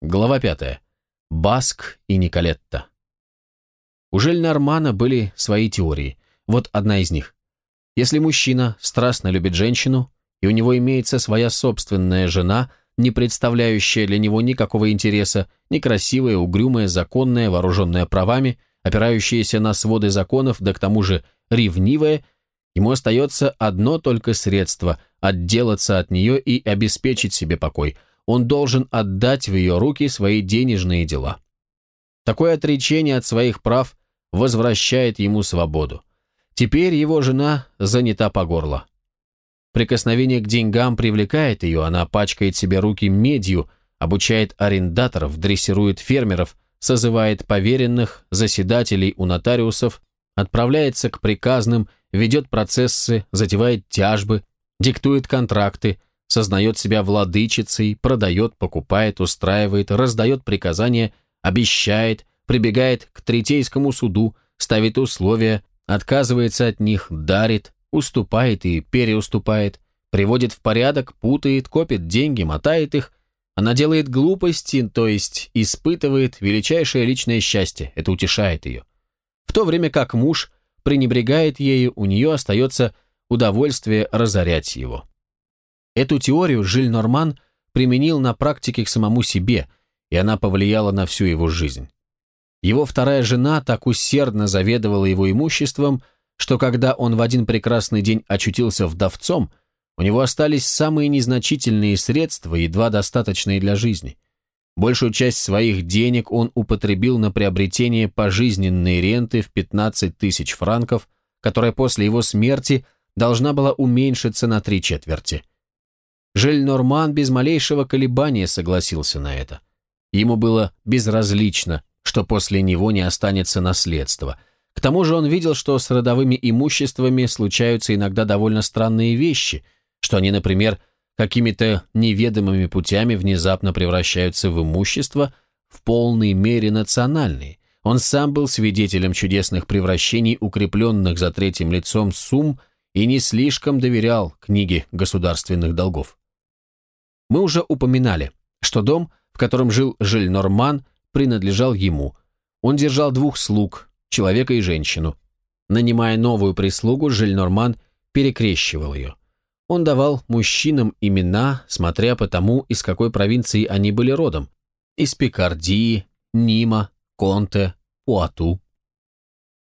Глава пятая. Баск и Николетта. У Жельнармана были свои теории. Вот одна из них. Если мужчина страстно любит женщину, и у него имеется своя собственная жена, не представляющая для него никакого интереса, некрасивая, угрюмая, законная, вооруженная правами, опирающаяся на своды законов, да к тому же ревнивая, ему остается одно только средство – отделаться от нее и обеспечить себе покой. Он должен отдать в ее руки свои денежные дела. Такое отречение от своих прав возвращает ему свободу. Теперь его жена занята по горло. Прикосновение к деньгам привлекает ее, она пачкает себе руки медью, обучает арендаторов, дрессирует фермеров, созывает поверенных, заседателей у нотариусов, отправляется к приказным, ведет процессы, затевает тяжбы, диктует контракты, сознает себя владычицей, продает, покупает, устраивает, раздает приказания, обещает, прибегает к третейскому суду, ставит условия, отказывается от них, дарит, уступает и переуступает, приводит в порядок, путает, копит деньги, мотает их, она делает глупости, то есть испытывает величайшее личное счастье, это утешает ее. В то время как муж пренебрегает ею, у нее остается удовольствие разорять его. Эту теорию Жиль Норман применил на практике к самому себе, и она повлияла на всю его жизнь. Его вторая жена так усердно заведовала его имуществом, что когда он в один прекрасный день очутился вдовцом, у него остались самые незначительные средства, едва достаточные для жизни. Большую часть своих денег он употребил на приобретение пожизненной ренты в 15 тысяч франков, которая после его смерти должна была уменьшиться на три четверти. Жиль Норман без малейшего колебания согласился на это. Ему было безразлично, что после него не останется наследства – к тому же он видел, что с родовыми имуществами случаются иногда довольно странные вещи, что они, например, какими-то неведомыми путями внезапно превращаются в имущество в полной мере национальные. Он сам был свидетелем чудесных превращений, укрепленных за третьим лицом сумм, и не слишком доверял книге государственных долгов. Мы уже упоминали, что дом, в котором жил Жиль Норман, принадлежал ему. Он держал двух слуг, человека и женщину. Нанимая новую прислугу, Жильнорман перекрещивал ее. Он давал мужчинам имена, смотря по тому, из какой провинции они были родом. Из Пикардии, Нима, Конте, Пуату.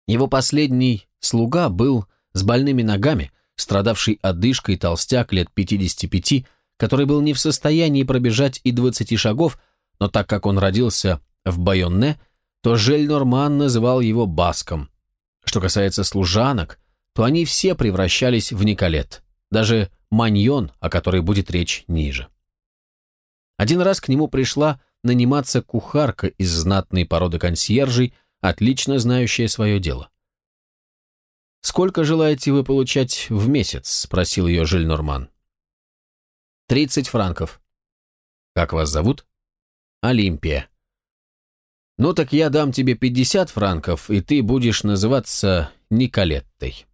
Его последний слуга был с больными ногами, страдавший одышкой толстяк лет 55, который был не в состоянии пробежать и двадцати шагов, но так как он родился в Байонне, то Жель-Норман называл его Баском. Что касается служанок, то они все превращались в Николет, даже Маньон, о которой будет речь ниже. Один раз к нему пришла наниматься кухарка из знатной породы консьержей, отлично знающая свое дело. «Сколько желаете вы получать в месяц?» – спросил ее Жиль Норман. 30 франков. Как вас зовут? Олимпия. Ну так я дам тебе 50 франков, и ты будешь называться Николеттой.